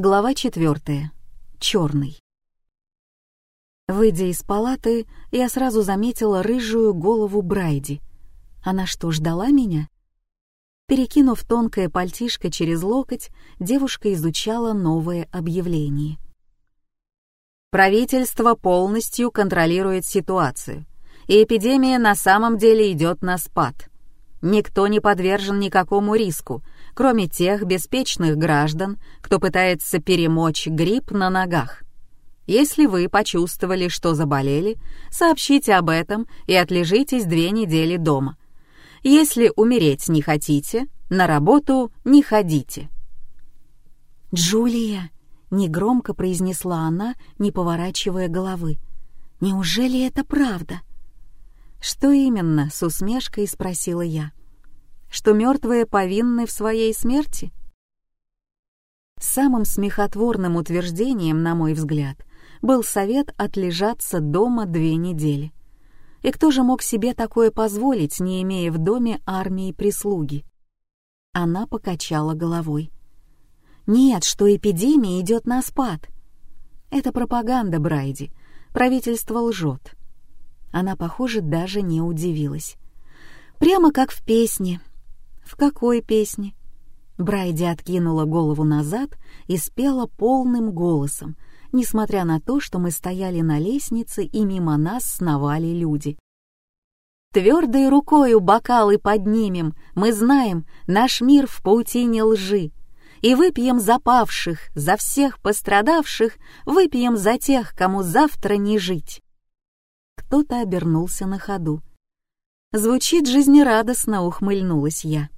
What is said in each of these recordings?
Глава четвертая. Черный. Выйдя из палаты, я сразу заметила рыжую голову Брайди. Она что, ждала меня? Перекинув тонкое пальтишко через локоть, девушка изучала новое объявление. Правительство полностью контролирует ситуацию, и эпидемия на самом деле идет на спад. Никто не подвержен никакому риску, кроме тех беспечных граждан, кто пытается перемочь грипп на ногах. Если вы почувствовали, что заболели, сообщите об этом и отлежитесь две недели дома. Если умереть не хотите, на работу не ходите. «Джулия!» — негромко произнесла она, не поворачивая головы. «Неужели это правда?» «Что именно?» — с усмешкой спросила я что мертвые повинны в своей смерти? Самым смехотворным утверждением, на мой взгляд, был совет отлежаться дома две недели. И кто же мог себе такое позволить, не имея в доме армии прислуги? Она покачала головой. «Нет, что эпидемия идет на спад. Это пропаганда, Брайди. Правительство лжет». Она, похоже, даже не удивилась. Прямо как в песне «В какой песне?» Брайди откинула голову назад и спела полным голосом, несмотря на то, что мы стояли на лестнице и мимо нас сновали люди. Твердой рукою бокалы поднимем, мы знаем, наш мир в паутине лжи. И выпьем за павших, за всех пострадавших, выпьем за тех, кому завтра не жить. Кто-то обернулся на ходу. Звучит жизнерадостно, ухмыльнулась я.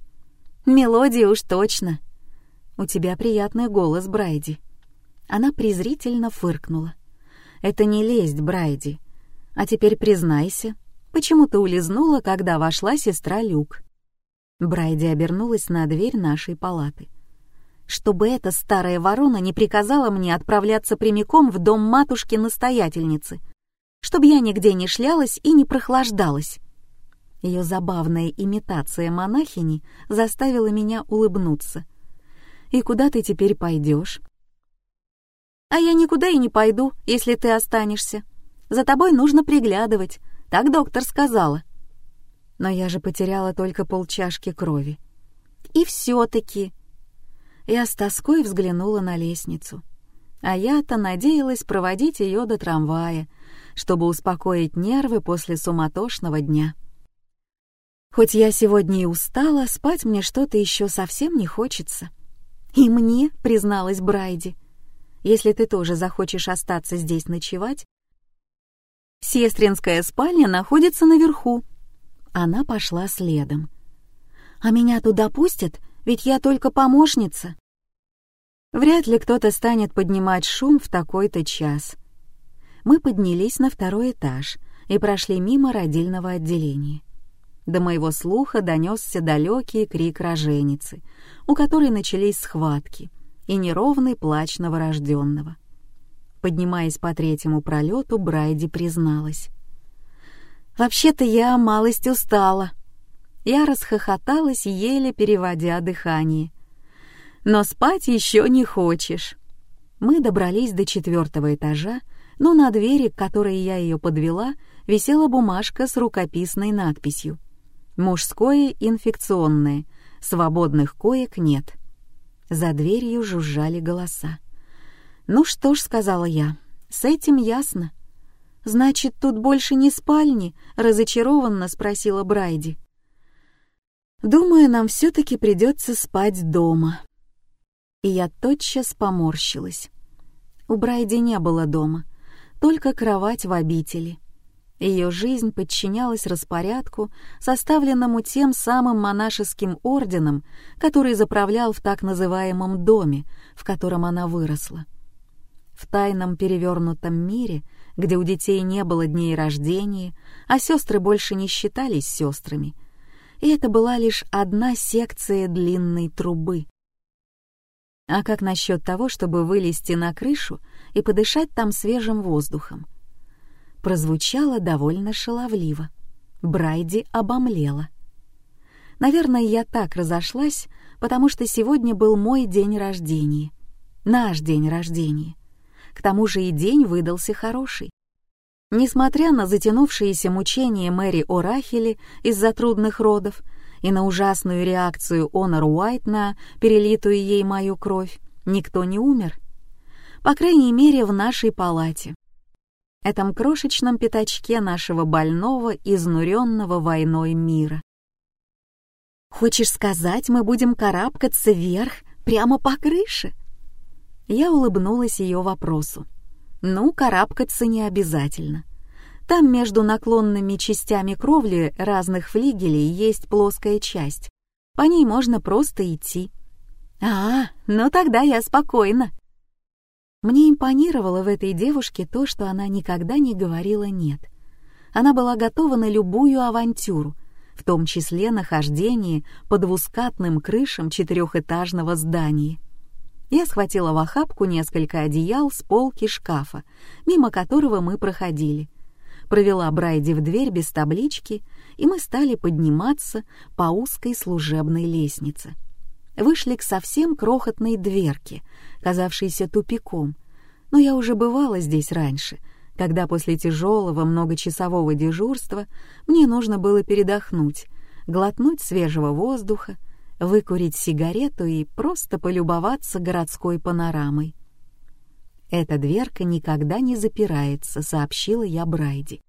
Мелодия уж точно. У тебя приятный голос, Брайди. Она презрительно фыркнула. Это не лесть, Брайди. А теперь признайся, почему ты улизнула, когда вошла сестра Люк? Брайди обернулась на дверь нашей палаты. Чтобы эта старая ворона не приказала мне отправляться прямиком в дом матушки-настоятельницы, чтобы я нигде не шлялась и не прохлаждалась. Ее забавная имитация монахини заставила меня улыбнуться. «И куда ты теперь пойдешь?» «А я никуда и не пойду, если ты останешься. За тобой нужно приглядывать, так доктор сказала». Но я же потеряла только полчашки крови. «И все-таки...» Я с тоской взглянула на лестницу. А я-то надеялась проводить ее до трамвая, чтобы успокоить нервы после суматошного дня. Хоть я сегодня и устала, спать мне что-то еще совсем не хочется. И мне, призналась Брайди, если ты тоже захочешь остаться здесь ночевать, сестринская спальня находится наверху. Она пошла следом. А меня туда пустят, ведь я только помощница. Вряд ли кто-то станет поднимать шум в такой-то час. Мы поднялись на второй этаж и прошли мимо родильного отделения. До моего слуха донесся далекий крик роженицы, у которой начались схватки, и неровный плач новорожденного. Поднимаясь по третьему пролету, Брайди призналась. «Вообще-то я малость устала». Я расхохоталась, еле переводя дыхание. «Но спать еще не хочешь». Мы добрались до четвертого этажа, но на двери, к которой я ее подвела, висела бумажка с рукописной надписью — Мужское инфекционное, свободных коек нет. За дверью жужжали голоса. «Ну что ж», — сказала я, — «с этим ясно». «Значит, тут больше не спальни?» — разочарованно спросила Брайди. «Думаю, нам все-таки придется спать дома». И я тотчас поморщилась. У Брайди не было дома, только кровать в обители. Ее жизнь подчинялась распорядку, составленному тем самым монашеским орденом, который заправлял в так называемом доме, в котором она выросла. В тайном перевернутом мире, где у детей не было дней рождения, а сестры больше не считались сестрами, и это была лишь одна секция длинной трубы. А как насчет того, чтобы вылезти на крышу и подышать там свежим воздухом? Прозвучало довольно шаловливо. Брайди обомлела. Наверное, я так разошлась, потому что сегодня был мой день рождения. Наш день рождения. К тому же и день выдался хороший. Несмотря на затянувшиеся мучения Мэри О'Рахели из-за трудных родов и на ужасную реакцию Онор Уайт на перелитую ей мою кровь, никто не умер. По крайней мере, в нашей палате. Этом крошечном пятачке нашего больного, изнуренного войной мира. «Хочешь сказать, мы будем карабкаться вверх, прямо по крыше?» Я улыбнулась ее вопросу. «Ну, карабкаться не обязательно. Там между наклонными частями кровли разных флигелей есть плоская часть. По ней можно просто идти». «А, ну тогда я спокойна». Мне импонировало в этой девушке то, что она никогда не говорила «нет». Она была готова на любую авантюру, в том числе нахождение под двускатным крышам четырехэтажного здания. Я схватила в охапку несколько одеял с полки шкафа, мимо которого мы проходили. Провела Брайди в дверь без таблички, и мы стали подниматься по узкой служебной лестнице вышли к совсем крохотной дверке, казавшейся тупиком. Но я уже бывала здесь раньше, когда после тяжелого многочасового дежурства мне нужно было передохнуть, глотнуть свежего воздуха, выкурить сигарету и просто полюбоваться городской панорамой. «Эта дверка никогда не запирается», — сообщила я Брайди.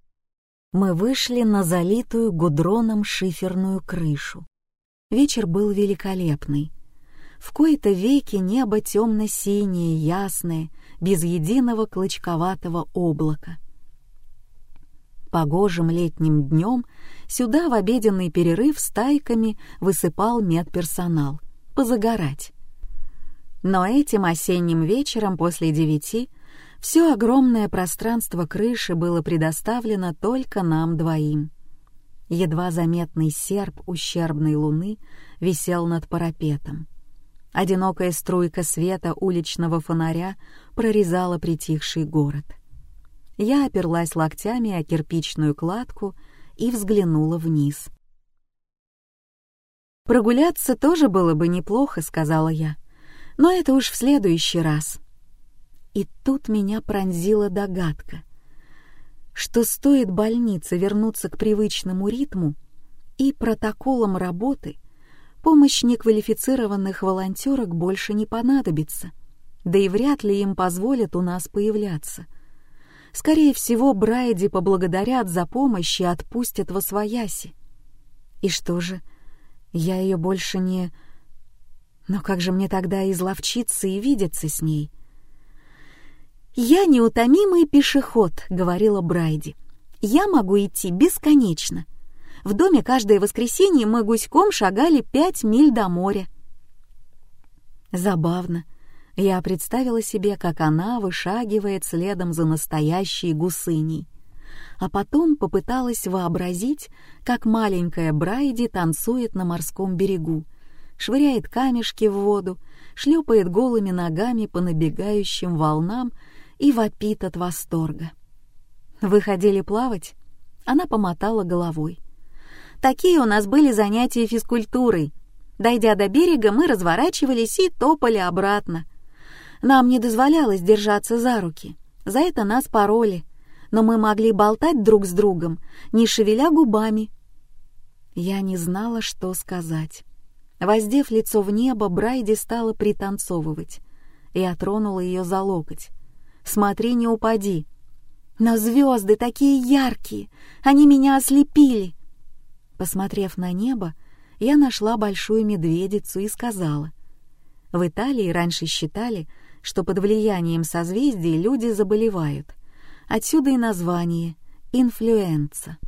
Мы вышли на залитую гудроном шиферную крышу. Вечер был великолепный. В кои-то веки небо темно-синее, ясное, без единого клочковатого облака. Погожим летним днем сюда в обеденный перерыв стайками высыпал медперсонал позагорать. Но этим осенним вечером после девяти все огромное пространство крыши было предоставлено только нам двоим. Едва заметный серп ущербной луны висел над парапетом. Одинокая струйка света уличного фонаря прорезала притихший город. Я оперлась локтями о кирпичную кладку и взглянула вниз. «Прогуляться тоже было бы неплохо», — сказала я. «Но это уж в следующий раз». И тут меня пронзила догадка, что стоит больнице вернуться к привычному ритму и протоколам работы, помощь неквалифицированных волонтерок больше не понадобится, да и вряд ли им позволят у нас появляться. Скорее всего, Брайди поблагодарят за помощь и отпустят во свояси. И что же, я ее больше не... Но как же мне тогда изловчиться и видеться с ней? «Я неутомимый пешеход», — говорила Брайди. «Я могу идти бесконечно. В доме каждое воскресенье мы гуськом шагали пять миль до моря. Забавно. Я представила себе, как она вышагивает следом за настоящей гусыней. А потом попыталась вообразить, как маленькая Брайди танцует на морском берегу, швыряет камешки в воду, шлепает голыми ногами по набегающим волнам и вопит от восторга. «Вы ходили плавать?» Она помотала головой. Такие у нас были занятия физкультурой. Дойдя до берега, мы разворачивались и топали обратно. Нам не дозволялось держаться за руки. За это нас пороли. Но мы могли болтать друг с другом, не шевеля губами. Я не знала, что сказать. Воздев лицо в небо, Брайди стала пританцовывать. Я тронула ее за локоть. «Смотри, не упади!» «Но звезды такие яркие! Они меня ослепили!» Посмотрев на небо, я нашла большую медведицу и сказала. В Италии раньше считали, что под влиянием созвездий люди заболевают. Отсюда и название «инфлюенца».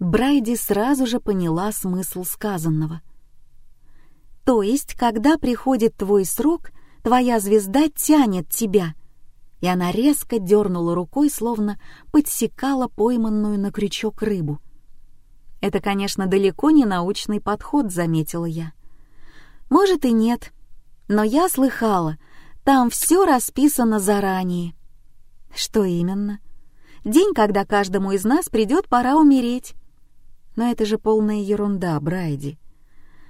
Брайди сразу же поняла смысл сказанного. «То есть, когда приходит твой срок, твоя звезда тянет тебя», и она резко дернула рукой, словно подсекала пойманную на крючок рыбу. Это, конечно, далеко не научный подход, заметила я. Может и нет, но я слыхала, там все расписано заранее. Что именно? День, когда каждому из нас придет пора умереть. Но это же полная ерунда, Брайди.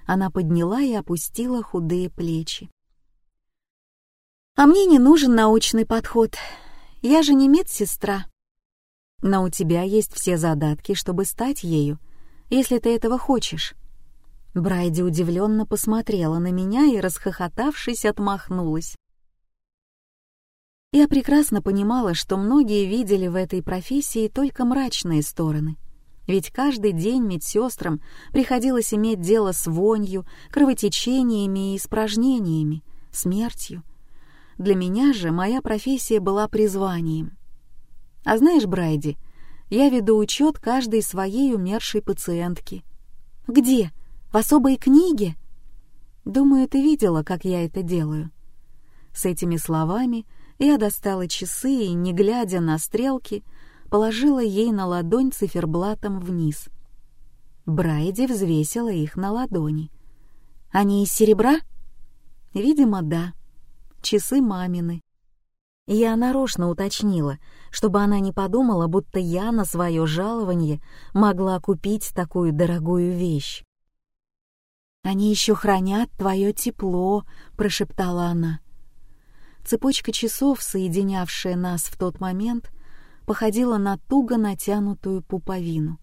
Она подняла и опустила худые плечи. А мне не нужен научный подход. Я же не медсестра. Но у тебя есть все задатки, чтобы стать ею, если ты этого хочешь. Брайди удивленно посмотрела на меня и, расхохотавшись, отмахнулась. Я прекрасно понимала, что многие видели в этой профессии только мрачные стороны. Ведь каждый день медсестрам приходилось иметь дело с вонью, кровотечениями и испражнениями, смертью. Для меня же моя профессия была призванием. А знаешь, Брайди, я веду учет каждой своей умершей пациентки. Где? В особой книге? Думаю, ты видела, как я это делаю. С этими словами я достала часы и, не глядя на стрелки, положила ей на ладонь циферблатом вниз. Брайди взвесила их на ладони. «Они из серебра?» «Видимо, да. Часы мамины». Я нарочно уточнила, чтобы она не подумала, будто я на свое жалование могла купить такую дорогую вещь. «Они еще хранят твое тепло», — прошептала она. Цепочка часов, соединявшая нас в тот момент, походила на туго натянутую пуповину.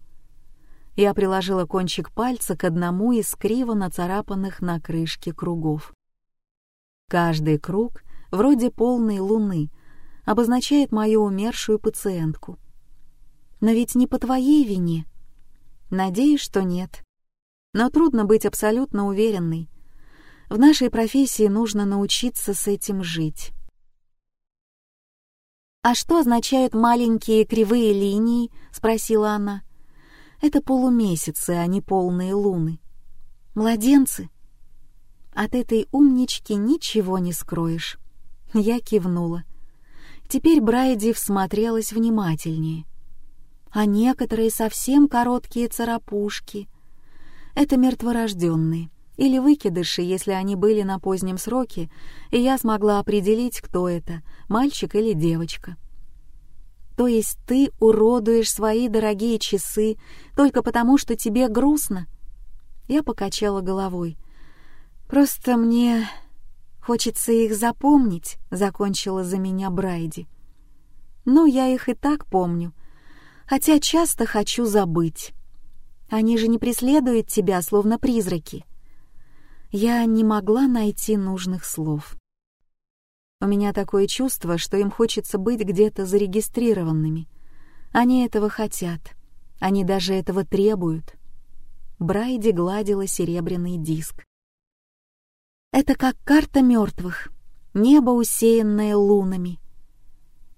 Я приложила кончик пальца к одному из криво нацарапанных на крышке кругов. Каждый круг, вроде полной луны, обозначает мою умершую пациентку. Но ведь не по твоей вине. Надеюсь, что нет. Но трудно быть абсолютно уверенной. В нашей профессии нужно научиться с этим жить. «А что означают маленькие кривые линии?» — спросила она. «Это полумесяцы, а не полные луны. Младенцы?» От этой умнички ничего не скроешь. Я кивнула. Теперь Брайди всмотрелась внимательнее. А некоторые совсем короткие царапушки. Это мертворожденные или выкидыши, если они были на позднем сроке, и я смогла определить, кто это, мальчик или девочка. То есть ты уродуешь свои дорогие часы только потому, что тебе грустно? Я покачала головой. Просто мне хочется их запомнить, закончила за меня Брайди. Но я их и так помню, хотя часто хочу забыть. Они же не преследуют тебя, словно призраки я не могла найти нужных слов. У меня такое чувство, что им хочется быть где-то зарегистрированными. Они этого хотят. Они даже этого требуют. Брайди гладила серебряный диск. Это как карта мертвых, небо, усеянное лунами.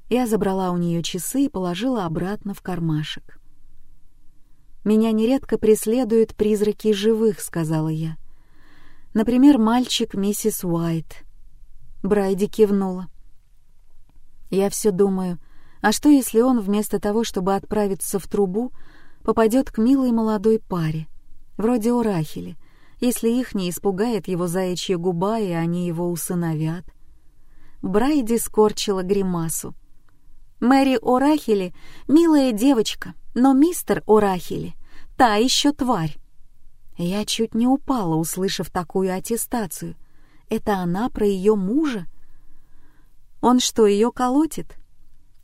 Я забрала у нее часы и положила обратно в кармашек. «Меня нередко преследуют призраки живых», — сказала я. Например, мальчик миссис Уайт. Брайди кивнула. Я все думаю, а что если он вместо того, чтобы отправиться в трубу, попадет к милой молодой паре, вроде Урахили, если их не испугает его заячья губа, и они его усыновят? Брайди скорчила гримасу. Мэри Орахили — милая девочка, но мистер Орахили — та еще тварь. Я чуть не упала, услышав такую аттестацию. Это она про ее мужа? Он что, ее колотит?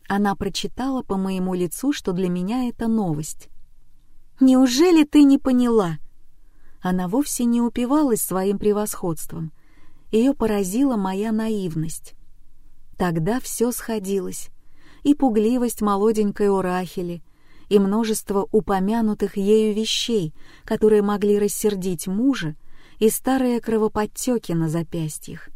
Она прочитала по моему лицу, что для меня это новость. «Неужели ты не поняла?» Она вовсе не упивалась своим превосходством. Ее поразила моя наивность. Тогда все сходилось. И пугливость молоденькой Урахели, и множество упомянутых ею вещей, которые могли рассердить мужа, и старые кровоподтеки на запястьях.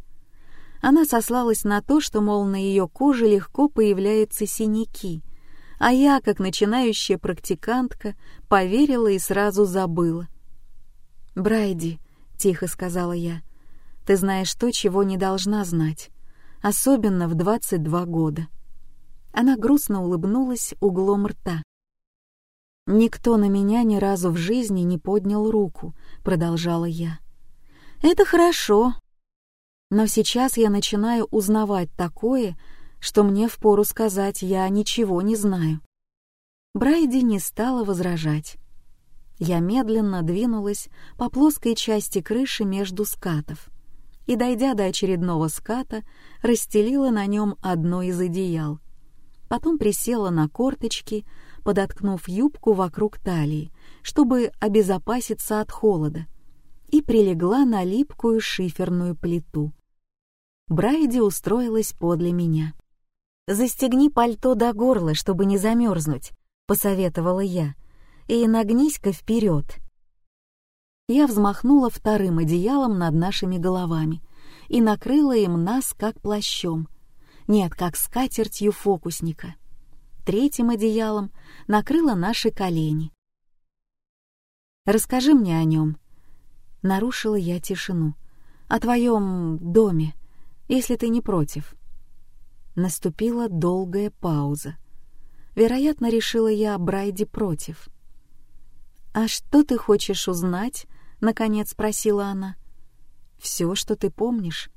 Она сослалась на то, что, мол, на ее коже легко появляются синяки, а я, как начинающая практикантка, поверила и сразу забыла. «Брайди», — тихо сказала я, — «ты знаешь то, чего не должна знать, особенно в 22 года». Она грустно улыбнулась углом рта. «Никто на меня ни разу в жизни не поднял руку», — продолжала я. «Это хорошо. Но сейчас я начинаю узнавать такое, что мне впору сказать я ничего не знаю». Брайди не стала возражать. Я медленно двинулась по плоской части крыши между скатов. и, дойдя до очередного ската, расстелила на нем одно из одеял. Потом присела на корточки, подоткнув юбку вокруг талии, чтобы обезопаситься от холода, и прилегла на липкую шиферную плиту. Брайди устроилась подле меня. «Застегни пальто до горла, чтобы не замерзнуть», — посоветовала я, «и нагнись-ка вперед». Я взмахнула вторым одеялом над нашими головами и накрыла им нас как плащом. Нет, как скатертью фокусника. Третьим одеялом накрыла наши колени. «Расскажи мне о нем», — нарушила я тишину. «О твоем доме, если ты не против». Наступила долгая пауза. Вероятно, решила я Брайди против. «А что ты хочешь узнать?» — наконец спросила она. «Все, что ты помнишь».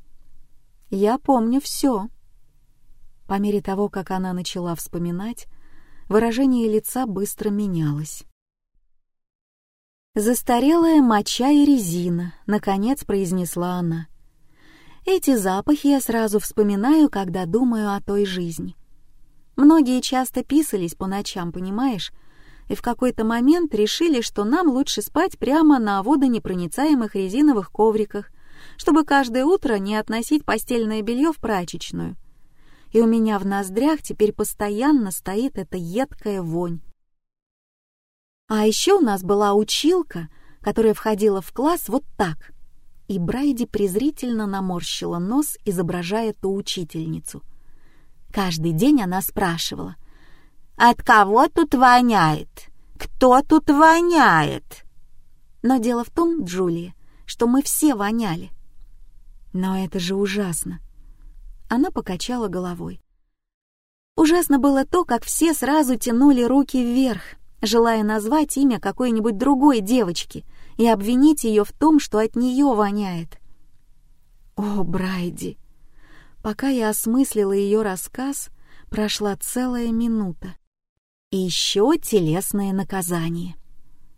«Я помню все». По мере того, как она начала вспоминать, выражение лица быстро менялось. «Застарелая моча и резина», — наконец произнесла она. Эти запахи я сразу вспоминаю, когда думаю о той жизни. Многие часто писались по ночам, понимаешь, и в какой-то момент решили, что нам лучше спать прямо на водонепроницаемых резиновых ковриках, чтобы каждое утро не относить постельное белье в прачечную. И у меня в ноздрях теперь постоянно стоит эта едкая вонь. А еще у нас была училка, которая входила в класс вот так — и Брайди презрительно наморщила нос, изображая ту учительницу. Каждый день она спрашивала, «От кого тут воняет? Кто тут воняет?» Но дело в том, Джулия, что мы все воняли. Но это же ужасно. Она покачала головой. Ужасно было то, как все сразу тянули руки вверх, желая назвать имя какой-нибудь другой девочки — и обвинить ее в том, что от нее воняет. О, Брайди! Пока я осмыслила ее рассказ, прошла целая минута. И еще телесное наказание.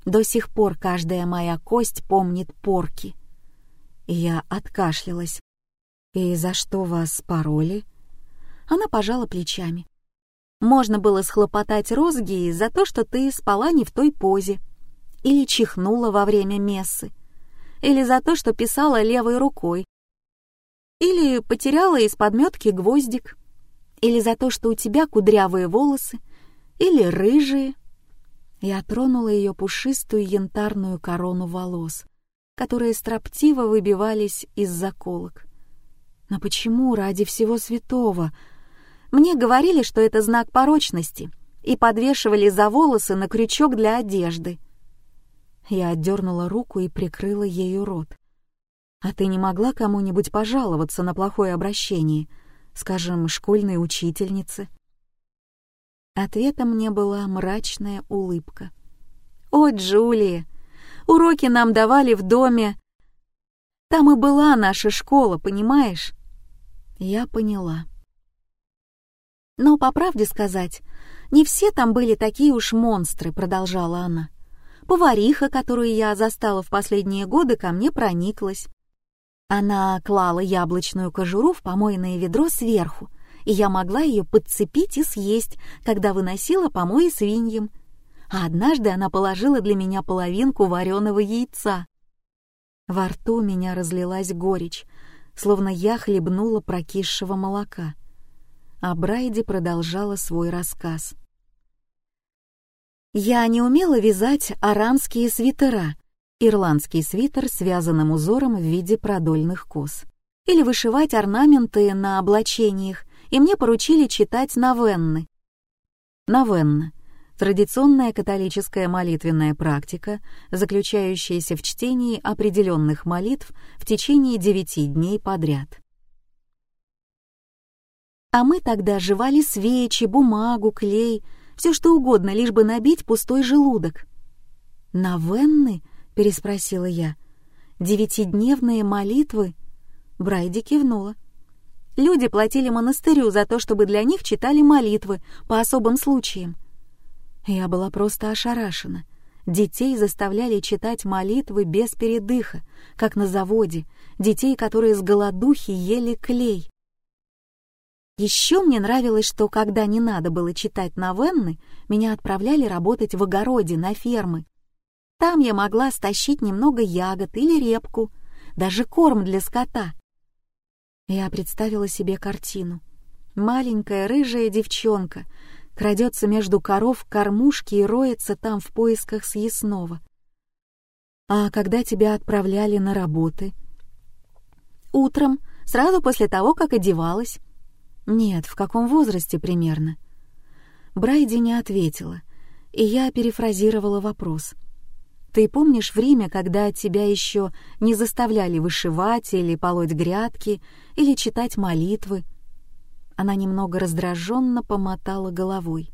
До сих пор каждая моя кость помнит порки. Я откашлялась. «И за что вас пароли?» Она пожала плечами. «Можно было схлопотать розги за то, что ты спала не в той позе или чихнула во время мессы, или за то, что писала левой рукой, или потеряла из подметки гвоздик, или за то, что у тебя кудрявые волосы, или рыжие. Я тронула ее пушистую янтарную корону волос, которые строптиво выбивались из заколок. Но почему ради всего святого? Мне говорили, что это знак порочности, и подвешивали за волосы на крючок для одежды. Я отдернула руку и прикрыла ею рот. «А ты не могла кому-нибудь пожаловаться на плохое обращение? Скажем, школьной учительнице?» Ответом мне была мрачная улыбка. «О, Джулия! Уроки нам давали в доме. Там и была наша школа, понимаешь?» Я поняла. «Но, по правде сказать, не все там были такие уж монстры», — продолжала она. Повариха, которую я застала в последние годы, ко мне прониклась. Она клала яблочную кожуру в помойное ведро сверху, и я могла ее подцепить и съесть, когда выносила помои свиньям. А однажды она положила для меня половинку вареного яйца. Во рту у меня разлилась горечь, словно я хлебнула прокисшего молока. А Брайди продолжала свой рассказ. Я не умела вязать аранские свитера, ирландский свитер с вязаным узором в виде продольных кос, или вышивать орнаменты на облачениях, и мне поручили читать новенны. Новенна — традиционная католическая молитвенная практика, заключающаяся в чтении определенных молитв в течение девяти дней подряд. А мы тогда жевали свечи, бумагу, клей — все что угодно, лишь бы набить пустой желудок. «Новенны?» — переспросила я. «Девятидневные молитвы?» Брайди кивнула. Люди платили монастырю за то, чтобы для них читали молитвы по особым случаям. Я была просто ошарашена. Детей заставляли читать молитвы без передыха, как на заводе, детей, которые с голодухи ели клей. Еще мне нравилось, что когда не надо было читать новенны, меня отправляли работать в огороде на фермы. Там я могла стащить немного ягод или репку, даже корм для скота. Я представила себе картину. Маленькая рыжая девчонка крадется между коров кормушки и роется там в поисках съестного. А когда тебя отправляли на работы? Утром, сразу после того, как одевалась. Нет, в каком возрасте примерно? Брайди не ответила, и я перефразировала вопрос. Ты помнишь время, когда тебя еще не заставляли вышивать или полоть грядки, или читать молитвы? Она немного раздраженно помотала головой.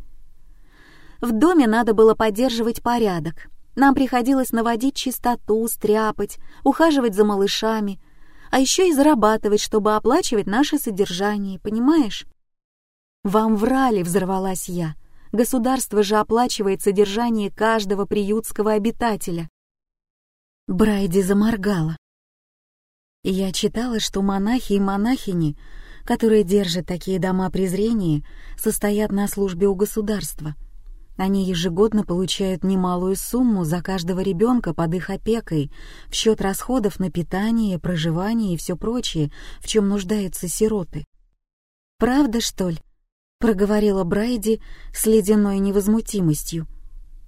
В доме надо было поддерживать порядок. Нам приходилось наводить чистоту, стряпать, ухаживать за малышами — а еще и зарабатывать, чтобы оплачивать наше содержание, понимаешь? Вам врали, взорвалась я. Государство же оплачивает содержание каждого приютского обитателя. Брайди заморгала. Я читала, что монахи и монахини, которые держат такие дома презрения, состоят на службе у государства — они ежегодно получают немалую сумму за каждого ребенка под их опекой в счет расходов на питание, проживание и все прочее, в чем нуждаются сироты. «Правда, что ли?» — проговорила Брайди с ледяной невозмутимостью.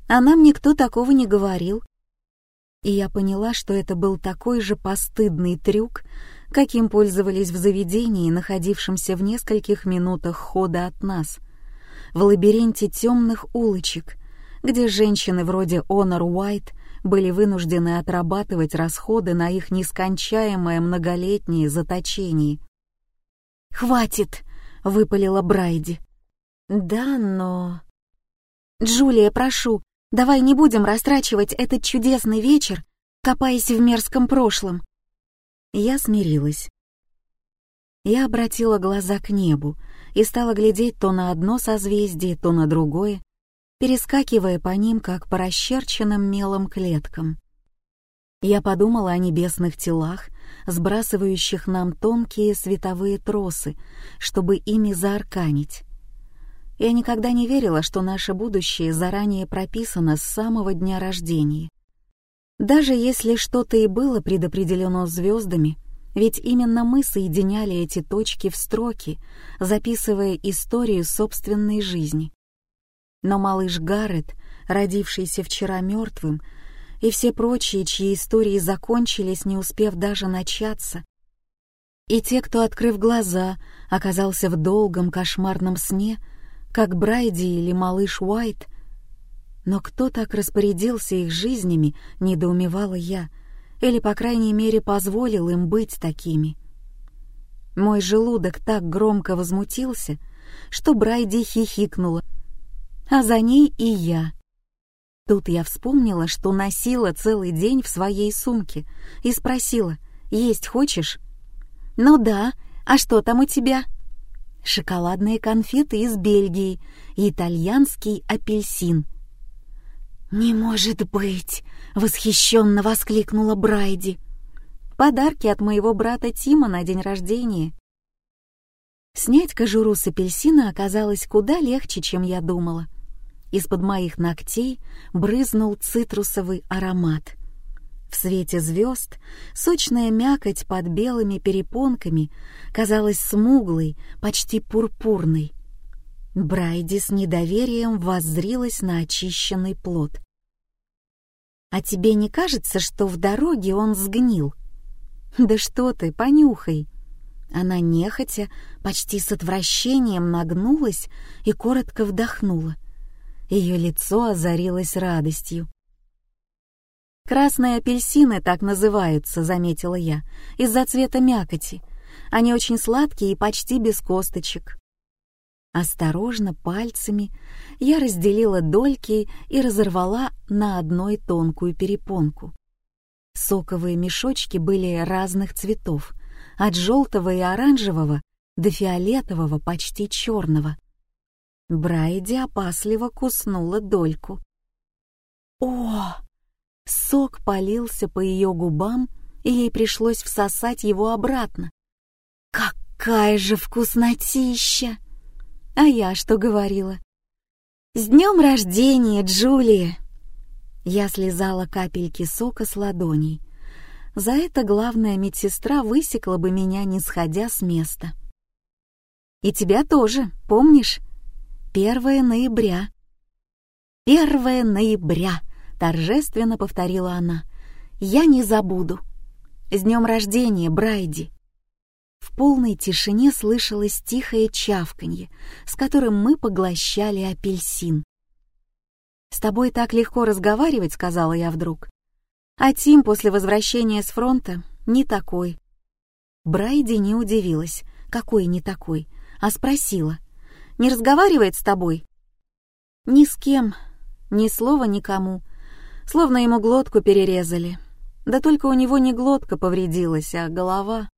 «А нам никто такого не говорил». И я поняла, что это был такой же постыдный трюк, каким пользовались в заведении, находившемся в нескольких минутах хода от нас — в лабиринте темных улочек, где женщины вроде Онор Уайт были вынуждены отрабатывать расходы на их нескончаемое многолетнее заточение. «Хватит!» — выпалила Брайди. «Да, но...» «Джулия, прошу, давай не будем растрачивать этот чудесный вечер, копаясь в мерзком прошлом». Я смирилась. Я обратила глаза к небу, и стала глядеть то на одно созвездие, то на другое, перескакивая по ним, как по расчерченным мелом клеткам. Я подумала о небесных телах, сбрасывающих нам тонкие световые тросы, чтобы ими заарканить. Я никогда не верила, что наше будущее заранее прописано с самого дня рождения. Даже если что-то и было предопределено звездами, ведь именно мы соединяли эти точки в строки, записывая историю собственной жизни. Но малыш Гаррет, родившийся вчера мертвым, и все прочие, чьи истории закончились, не успев даже начаться, и те, кто, открыв глаза, оказался в долгом кошмарном сне, как Брайди или малыш Уайт, но кто так распорядился их жизнями, недоумевала я — или, по крайней мере, позволил им быть такими. Мой желудок так громко возмутился, что Брайди хихикнула, а за ней и я. Тут я вспомнила, что носила целый день в своей сумке, и спросила, «Есть хочешь?» «Ну да, а что там у тебя?» «Шоколадные конфеты из Бельгии и итальянский апельсин», «Не может быть!» — восхищенно воскликнула Брайди. «Подарки от моего брата Тима на день рождения». Снять кожуру с апельсина оказалось куда легче, чем я думала. Из-под моих ногтей брызнул цитрусовый аромат. В свете звезд сочная мякоть под белыми перепонками казалась смуглой, почти пурпурной. Брайди с недоверием воззрилась на очищенный плод. А тебе не кажется, что в дороге он сгнил? Да что ты, понюхай. Она нехотя, почти с отвращением нагнулась и коротко вдохнула. Ее лицо озарилось радостью. «Красные апельсины так называются», — заметила я, — «из-за цвета мякоти. Они очень сладкие и почти без косточек». Осторожно, пальцами, я разделила дольки и разорвала на одной тонкую перепонку. Соковые мешочки были разных цветов, от желтого и оранжевого до фиолетового, почти черного. Брайди опасливо куснула дольку. О! Сок полился по ее губам, и ей пришлось всосать его обратно. Какая же вкуснотища! А я что говорила? «С днем рождения, Джулия!» Я слезала капельки сока с ладоней. За это главная медсестра высекла бы меня, не сходя с места. «И тебя тоже, помнишь? Первое ноября». «Первое ноября», — торжественно повторила она. «Я не забуду. С днем рождения, Брайди!» В полной тишине слышалось тихое чавканье, с которым мы поглощали апельсин. «С тобой так легко разговаривать», — сказала я вдруг. «А Тим после возвращения с фронта не такой». Брайди не удивилась, какой не такой, а спросила. «Не разговаривает с тобой?» «Ни с кем, ни слова никому, словно ему глотку перерезали. Да только у него не глотка повредилась, а голова...»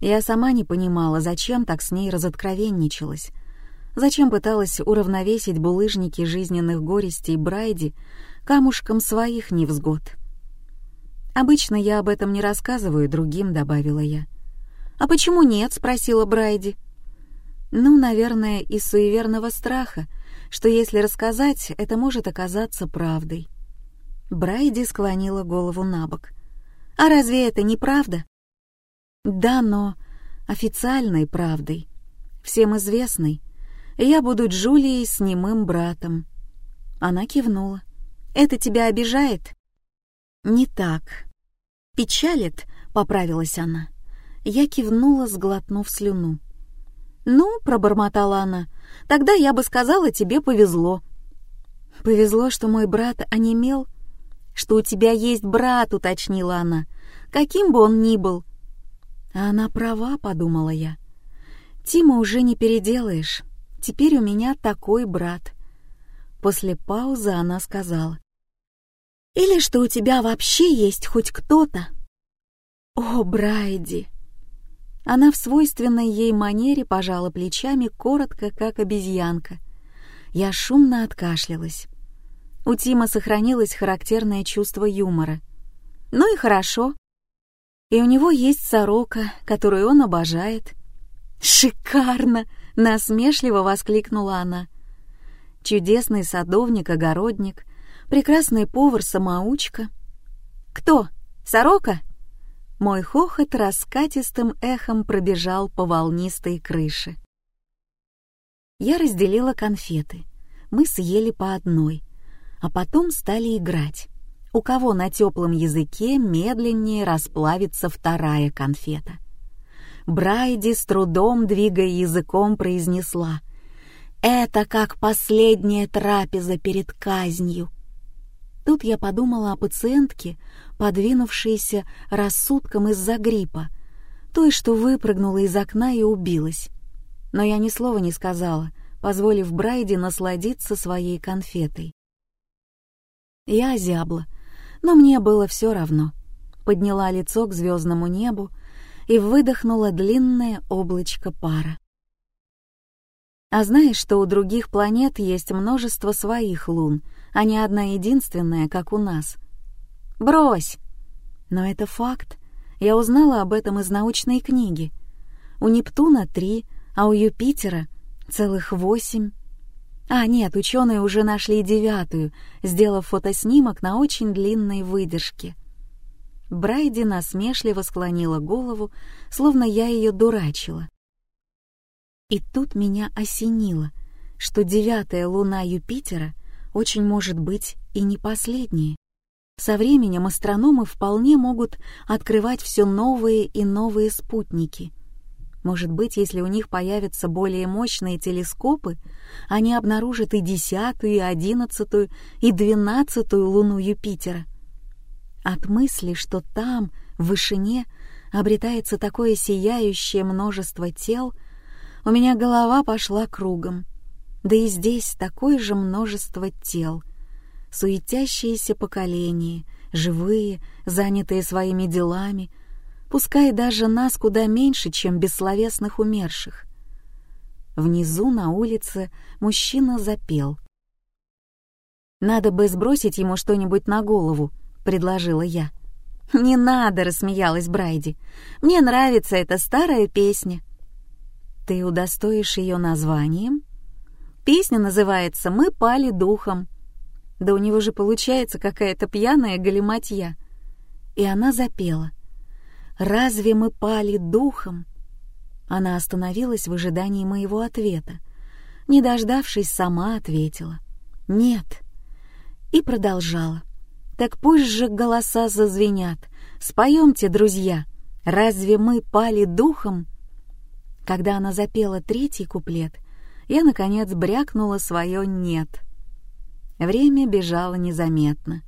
Я сама не понимала, зачем так с ней разоткровенничалась. Зачем пыталась уравновесить булыжники жизненных горестей Брайди камушком своих невзгод. «Обычно я об этом не рассказываю другим», — добавила я. «А почему нет?» — спросила Брайди. «Ну, наверное, из суеверного страха, что если рассказать, это может оказаться правдой». Брайди склонила голову на бок. «А разве это не правда?» Да, но официальной правдой, всем известной, я буду Джулией с немым братом. Она кивнула. Это тебя обижает? Не так. Печалит, поправилась она. Я кивнула, сглотнув слюну. «Ну», — пробормотала она, — «тогда я бы сказала, тебе повезло». «Повезло, что мой брат онемел?» «Что у тебя есть брат», — уточнила она, — «каким бы он ни был, а она права, подумала я. Тима уже не переделаешь. Теперь у меня такой брат. После паузы она сказала. Или что у тебя вообще есть хоть кто-то? О, Брайди! Она в свойственной ей манере пожала плечами коротко, как обезьянка. Я шумно откашлялась. У Тима сохранилось характерное чувство юмора. Ну и хорошо и у него есть сорока, которую он обожает. «Шикарно!» — насмешливо воскликнула она. Чудесный садовник-огородник, прекрасный повар-самоучка. «Кто? Сорока?» Мой хохот раскатистым эхом пробежал по волнистой крыше. Я разделила конфеты. Мы съели по одной, а потом стали играть у кого на теплом языке медленнее расплавится вторая конфета. Брайди с трудом, двигая языком, произнесла «Это как последняя трапеза перед казнью». Тут я подумала о пациентке, подвинувшейся рассудком из-за гриппа, той, что выпрыгнула из окна и убилась. Но я ни слова не сказала, позволив Брайди насладиться своей конфетой. Я озябла, но мне было все равно. Подняла лицо к звездному небу и выдохнула длинное облачко пара. А знаешь, что у других планет есть множество своих лун, а не одна единственная, как у нас? Брось! Но это факт. Я узнала об этом из научной книги. У Нептуна три, а у Юпитера целых восемь. А нет, ученые уже нашли девятую, сделав фотоснимок на очень длинной выдержке. Брайди насмешливо склонила голову, словно я ее дурачила. И тут меня осенило, что девятая луна Юпитера очень может быть и не последняя. Со временем астрономы вполне могут открывать все новые и новые спутники — может быть, если у них появятся более мощные телескопы, они обнаружат и десятую, и одиннадцатую, и двенадцатую луну Юпитера. От мысли, что там, в вышине, обретается такое сияющее множество тел, у меня голова пошла кругом. Да и здесь такое же множество тел. Суетящиеся поколения, живые, занятые своими делами — пускай даже нас куда меньше, чем бессловесных умерших. Внизу на улице мужчина запел. «Надо бы сбросить ему что-нибудь на голову», — предложила я. «Не надо», — рассмеялась Брайди. «Мне нравится эта старая песня». «Ты удостоишь ее названием?» «Песня называется «Мы пали духом». Да у него же получается какая-то пьяная галиматья. И она запела. «Разве мы пали духом?» Она остановилась в ожидании моего ответа. Не дождавшись, сама ответила. «Нет». И продолжала. «Так пусть же голоса зазвенят. Споемте, друзья. Разве мы пали духом?» Когда она запела третий куплет, я, наконец, брякнула свое «нет». Время бежало незаметно.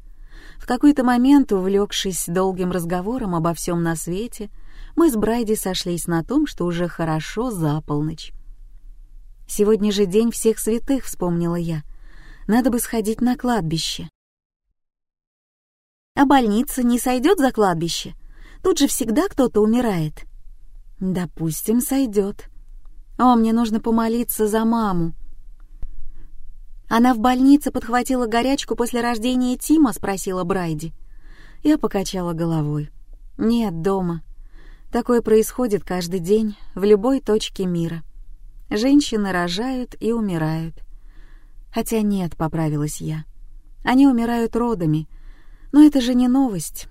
В какой-то момент, увлекшись долгим разговором обо всем на свете, мы с Брайди сошлись на том, что уже хорошо за полночь. «Сегодня же день всех святых», — вспомнила я. «Надо бы сходить на кладбище». «А больница не сойдет за кладбище? Тут же всегда кто-то умирает». «Допустим, сойдет. О, мне нужно помолиться за маму», «Она в больнице подхватила горячку после рождения Тима?» — спросила Брайди. Я покачала головой. «Нет, дома. Такое происходит каждый день в любой точке мира. Женщины рожают и умирают. Хотя нет, поправилась я. Они умирают родами. Но это же не новость.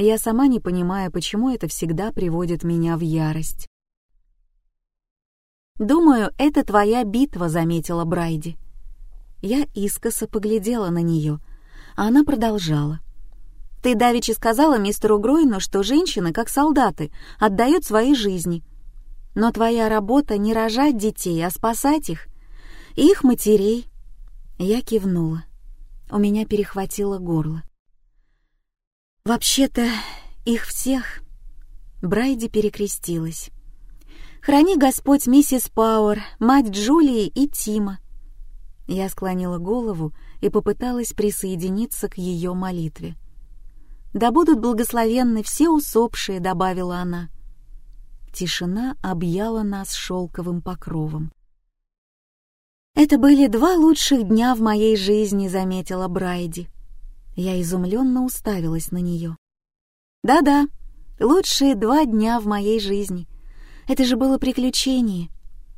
Я сама не понимаю, почему это всегда приводит меня в ярость. «Думаю, это твоя битва», — заметила Брайди. Я искоса поглядела на нее, а она продолжала. «Ты давеча сказала мистеру Гройну, что женщины, как солдаты, отдают свои жизни. Но твоя работа не рожать детей, а спасать их. Их матерей». Я кивнула. У меня перехватило горло. «Вообще-то их всех...» Брайди перекрестилась. «Храни Господь миссис Пауэр, мать Джулии и Тима. Я склонила голову и попыталась присоединиться к ее молитве. «Да будут благословенны все усопшие», — добавила она. Тишина объяла нас шелковым покровом. «Это были два лучших дня в моей жизни», — заметила Брайди. Я изумленно уставилась на нее. «Да-да, лучшие два дня в моей жизни. Это же было приключение.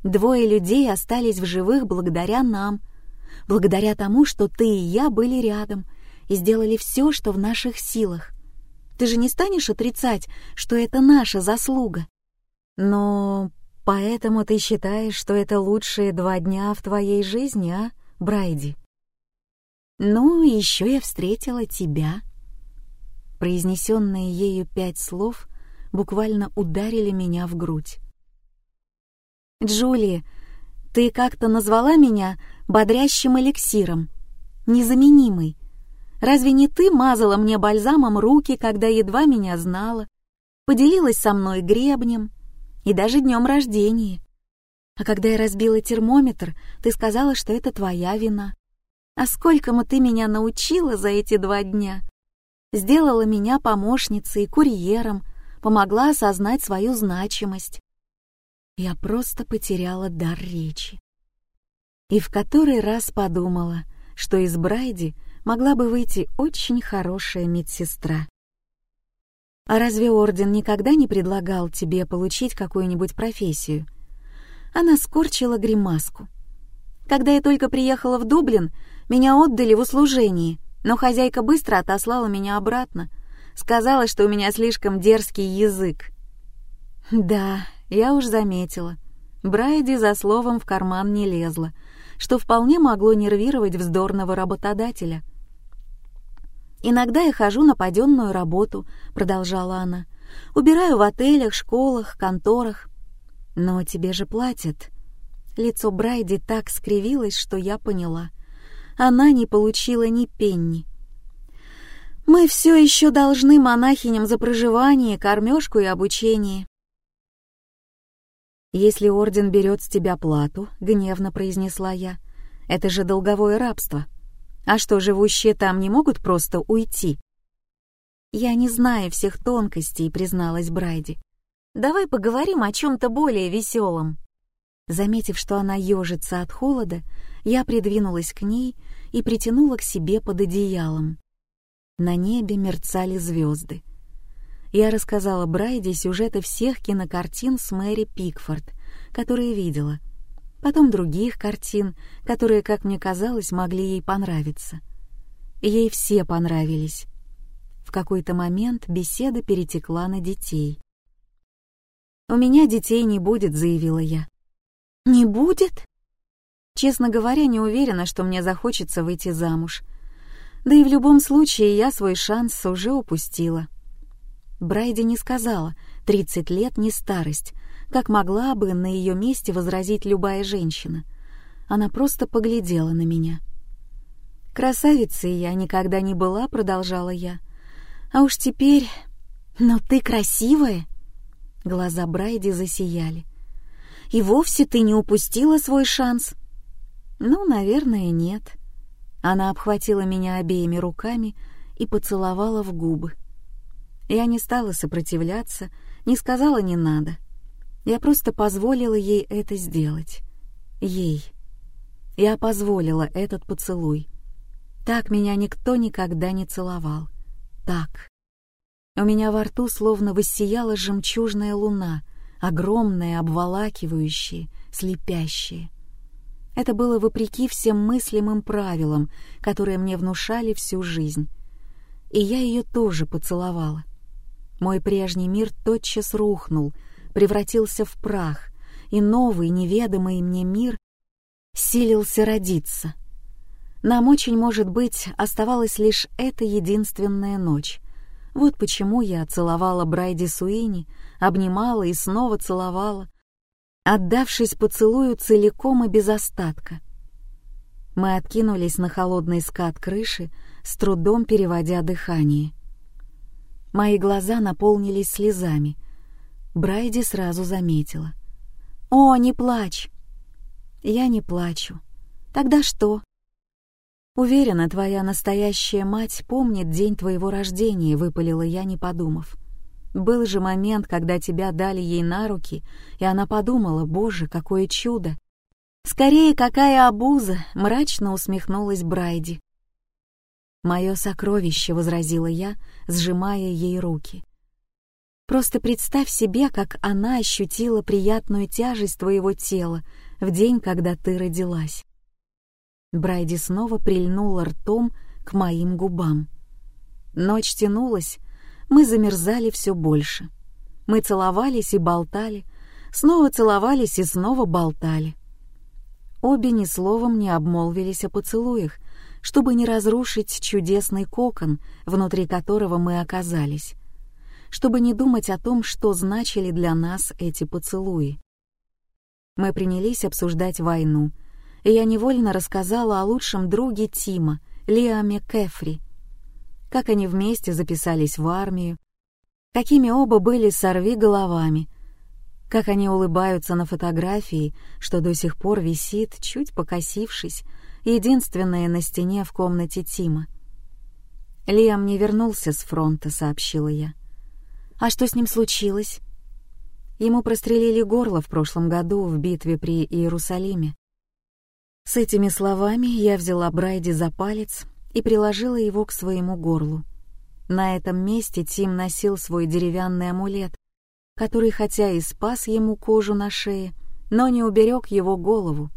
Двое людей остались в живых благодаря нам — благодаря тому, что ты и я были рядом и сделали все, что в наших силах. Ты же не станешь отрицать, что это наша заслуга. Но поэтому ты считаешь, что это лучшие два дня в твоей жизни, а, Брайди? Ну, еще я встретила тебя. Произнесенные ею пять слов буквально ударили меня в грудь. Джулия, ты как-то назвала меня бодрящим эликсиром. Незаменимый. Разве не ты мазала мне бальзамом руки, когда едва меня знала? Поделилась со мной гребнем и даже днем рождения. А когда я разбила термометр, ты сказала, что это твоя вина. А сколькому ты меня научила за эти два дня? Сделала меня помощницей курьером, помогла осознать свою значимость. Я просто потеряла дар речи. И в который раз подумала, что из Брайди могла бы выйти очень хорошая медсестра. А разве Орден никогда не предлагал тебе получить какую-нибудь профессию? Она скорчила гримаску. Когда я только приехала в Дублин, меня отдали в услужение, но хозяйка быстро отослала меня обратно. Сказала, что у меня слишком дерзкий язык. Да, я уж заметила. Брайди за словом в карман не лезла, что вполне могло нервировать вздорного работодателя. «Иногда я хожу на паденную работу», — продолжала она. «Убираю в отелях, школах, конторах. Но тебе же платят». Лицо Брайди так скривилось, что я поняла. Она не получила ни пенни. «Мы все еще должны монахиням за проживание, кормежку и обучение. «Если орден берет с тебя плату», — гневно произнесла я, — «это же долговое рабство. А что, живущие там не могут просто уйти?» «Я не знаю всех тонкостей», — призналась Брайди. «Давай поговорим о чем-то более веселом». Заметив, что она ежится от холода, я придвинулась к ней и притянула к себе под одеялом. На небе мерцали звезды. Я рассказала Брайде сюжеты всех кинокартин с Мэри Пикфорд, которые видела, потом других картин, которые, как мне казалось, могли ей понравиться. Ей все понравились. В какой-то момент беседа перетекла на детей. «У меня детей не будет», — заявила я. «Не будет?» Честно говоря, не уверена, что мне захочется выйти замуж. Да и в любом случае я свой шанс уже упустила. Брайди не сказала, 30 лет не старость, как могла бы на ее месте возразить любая женщина. Она просто поглядела на меня. «Красавицей я никогда не была», — продолжала я. «А уж теперь...» «Но ты красивая!» Глаза Брайди засияли. «И вовсе ты не упустила свой шанс?» «Ну, наверное, нет». Она обхватила меня обеими руками и поцеловала в губы. Я не стала сопротивляться, не сказала «не надо». Я просто позволила ей это сделать. Ей. Я позволила этот поцелуй. Так меня никто никогда не целовал. Так. У меня во рту словно воссияла жемчужная луна, огромная, обволакивающая, слепящая. Это было вопреки всем мыслимым правилам, которые мне внушали всю жизнь. И я ее тоже поцеловала. Мой прежний мир тотчас рухнул, превратился в прах, и новый, неведомый мне мир силился родиться. Нам очень, может быть, оставалась лишь эта единственная ночь. Вот почему я целовала Брайди Суини, обнимала и снова целовала, отдавшись поцелую целиком и без остатка. Мы откинулись на холодный скат крыши, с трудом переводя дыхание. Мои глаза наполнились слезами. Брайди сразу заметила. «О, не плачь!» «Я не плачу. Тогда что?» «Уверена, твоя настоящая мать помнит день твоего рождения», — выпалила я, не подумав. Был же момент, когда тебя дали ей на руки, и она подумала, боже, какое чудо. «Скорее, какая обуза!» — мрачно усмехнулась Брайди. «Мое сокровище», — возразила я, сжимая ей руки. «Просто представь себе, как она ощутила приятную тяжесть твоего тела в день, когда ты родилась». Брайди снова прильнула ртом к моим губам. Ночь тянулась, мы замерзали все больше. Мы целовались и болтали, снова целовались и снова болтали. Обе ни словом не обмолвились о поцелуях, чтобы не разрушить чудесный кокон, внутри которого мы оказались, чтобы не думать о том, что значили для нас эти поцелуи. Мы принялись обсуждать войну — и я невольно рассказала о лучшем друге Тима, Лиаме Кефри, как они вместе записались в армию, какими оба были сорви головами, как они улыбаются на фотографии, что до сих пор висит, чуть покосившись, единственная на стене в комнате Тима. «Лиам не вернулся с фронта», — сообщила я. «А что с ним случилось?» Ему прострелили горло в прошлом году в битве при Иерусалиме. С этими словами я взяла Брайди за палец и приложила его к своему горлу. На этом месте Тим носил свой деревянный амулет, который хотя и спас ему кожу на шее, но не уберег его голову.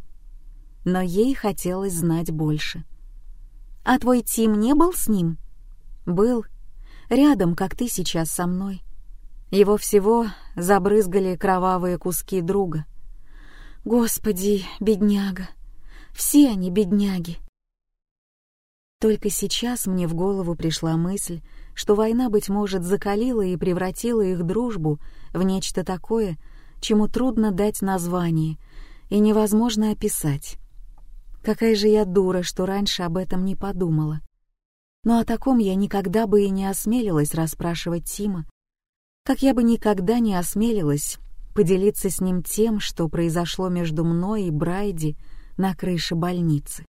Но ей хотелось знать больше. «А твой Тим не был с ним?» «Был. Рядом, как ты сейчас со мной. Его всего забрызгали кровавые куски друга. Господи, бедняга!» Все они бедняги. Только сейчас мне в голову пришла мысль, что война, быть может, закалила и превратила их дружбу в нечто такое, чему трудно дать название и невозможно описать. Какая же я дура, что раньше об этом не подумала. Но о таком я никогда бы и не осмелилась расспрашивать Тима, как я бы никогда не осмелилась поделиться с ним тем, что произошло между мной и Брайди на крыше больницы.